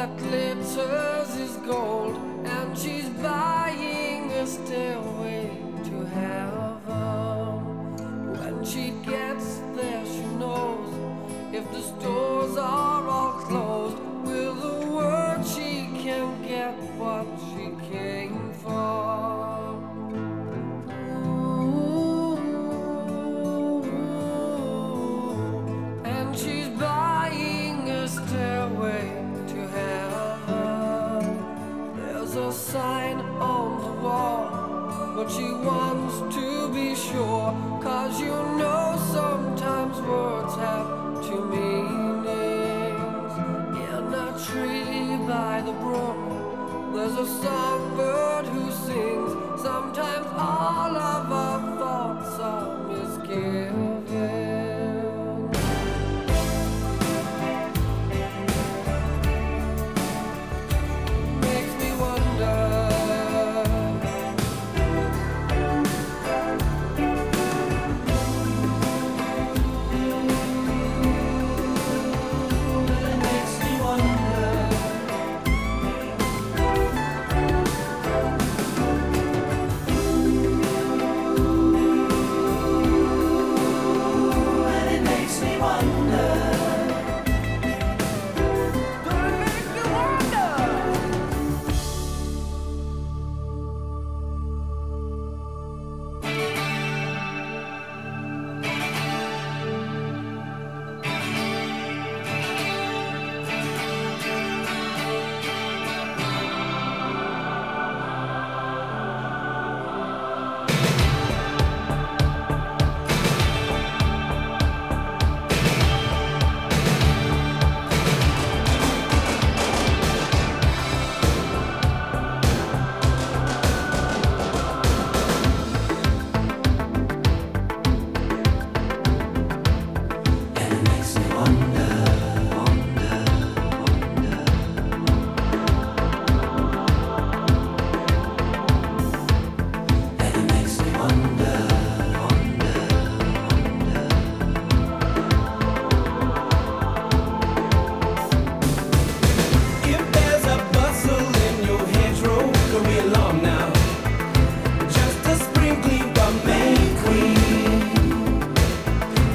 that glitters is gold, and she's buying a stairway. sign on the wall, but she wants to be sure. Cause you know sometimes words have two meanings. In a tree by the brook, there's a sign. one.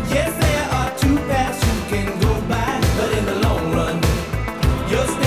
Yes, there are two paths you can go by, but in the long run, you're